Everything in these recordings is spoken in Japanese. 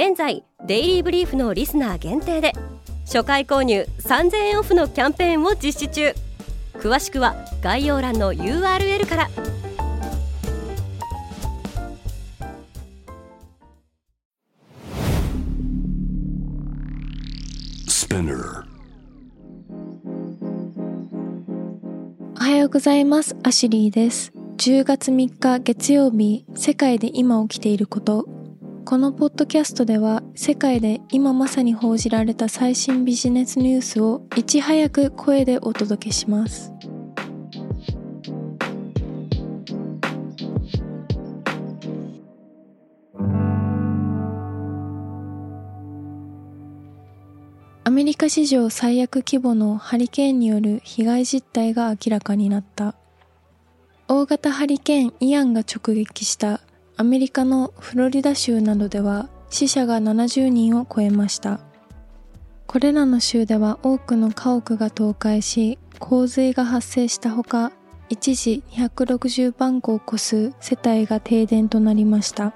現在デイリーブリーフのリスナー限定で初回購入3000円オフのキャンペーンを実施中。詳しくは概要欄の URL から。おはようございます。アシュリーです。10月3日月曜日世界で今起きていることこのポッドキャストでは世界で今まさに報じられた最新ビジネスニュースをいち早く声でお届けします。アメリカ史上最悪規模のハリケーンによる被害実態が明らかになった。大型ハリケーンイアンが直撃した。アメリカのフロリダ州などでは死者が70人を超えました。これらの州では多くの家屋が倒壊し、洪水が発生したほか、一時260万戸を超す世帯が停電となりました。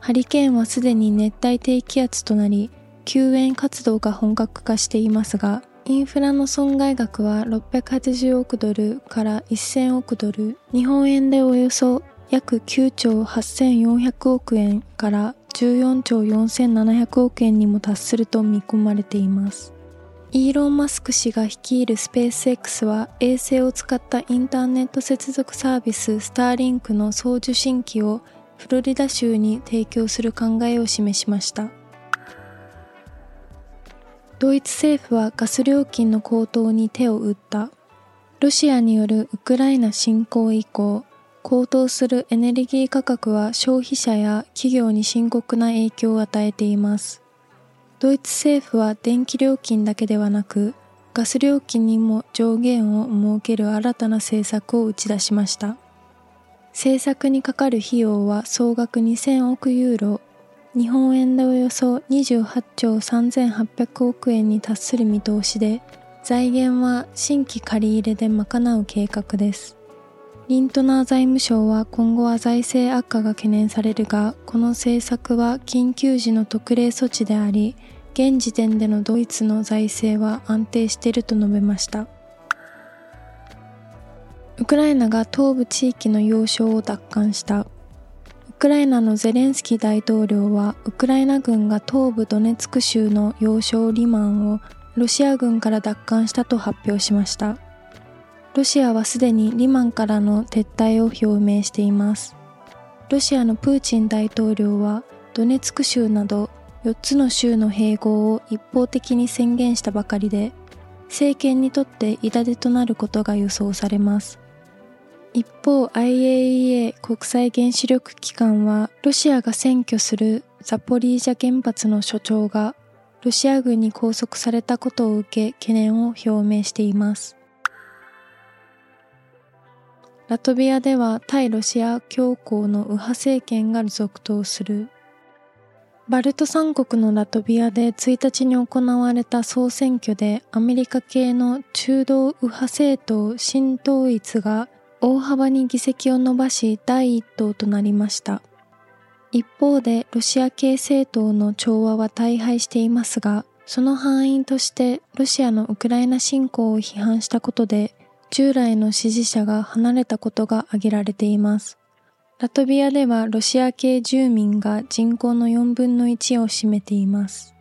ハリケーンはすでに熱帯低気圧となり、救援活動が本格化していますが、インフラの損害額は680億ドルから1000億ドル、日本円でおよそ約9兆8400億円から14兆4700億円にも達すると見込まれています。イーロン・マスク氏が率いるスペース X は衛星を使ったインターネット接続サービススターリンクの送受信機をフロリダ州に提供する考えを示しました。ドイツ政府はガス料金の高騰に手を打った。ロシアによるウクライナ侵攻以降、高騰するエネルギー価格は消費者や企業に深刻な影響を与えています。ドイツ政府は電気料金だけではなく、ガス料金にも上限を設ける新たな政策を打ち出しました。政策にかかる費用は総額2000億ユーロ、日本円でおよそ28兆3800億円に達する見通しで、財源は新規借り入れで賄う計画です。リントナー財務省は今後は財政悪化が懸念されるが、この政策は緊急時の特例措置であり、現時点でのドイツの財政は安定していると述べました。ウクライナが東部地域の要衝を奪還した。ウクライナのゼレンスキー大統領は、ウクライナ軍が東部ドネツク州の要衝リマンをロシア軍から奪還したと発表しました。ロシアはすでにリマンからの撤退を表明しています。ロシアのプーチン大統領はドネツク州など4つの州の併合を一方的に宣言したばかりで、政権にとって痛手となることが予想されます。一方 IAEA 国際原子力機関はロシアが占拠するザポリージャ原発の所長がロシア軍に拘束されたことを受け懸念を表明しています。ラトビアでは対ロシア強硬の右派政権が続投する。バルト三国のラトビアで1日に行われた総選挙でアメリカ系の中道右派政党新統一が大幅に議席を伸ばし第一党となりました。一方でロシア系政党の調和は大敗していますが、その範囲としてロシアのウクライナ侵攻を批判したことで従来の支持者が離れたことが挙げられています。ラトビアではロシア系住民が人口の4分の1を占めています。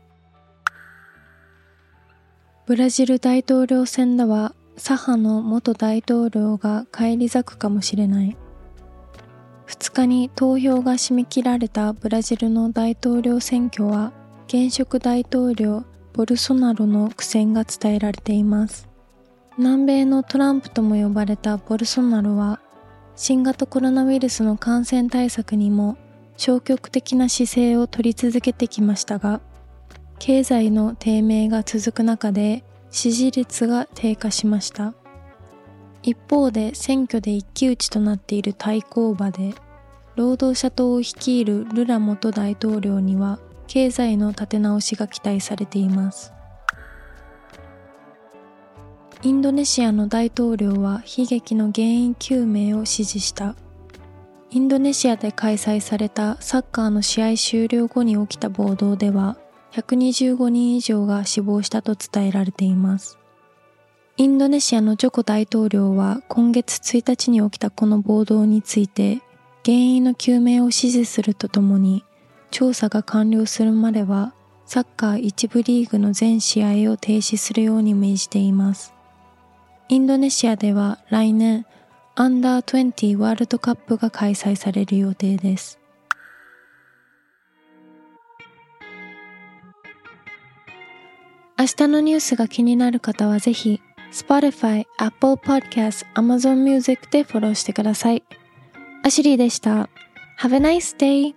ブラジル大統領選では左派の元大統領が返り咲くかもしれない。2日に投票が締め切られたブラジルの大統領選挙は現職大統領ボルソナロの苦戦が伝えられています。南米のトランプとも呼ばれたボルソナロは新型コロナウイルスの感染対策にも消極的な姿勢を取り続けてきましたが、経済の低迷が続く中で支持率が低下しました。一方で選挙で一騎打ちとなっている対抗馬で、労働者党を率いるルラ元大統領には経済の立て直しが期待されています。インドネシアの大統領は悲劇の原因究明を指示した。インドネシアで開催されたサッカーの試合終了後に起きた暴動では、125人以上が死亡したと伝えられています。インドネシアのジョコ大統領は今月1日に起きたこの暴動について原因の究明を指示するとともに調査が完了するまではサッカー1部リーグの全試合を停止するように命じています。インドネシアでは来年アンダー20ワールドカップが開催される予定です。明日のニュースが気になる方はぜひ Spotify、Apple Podcast、Amazon Music でフォローしてください。アシュリーでした。Have a nice day!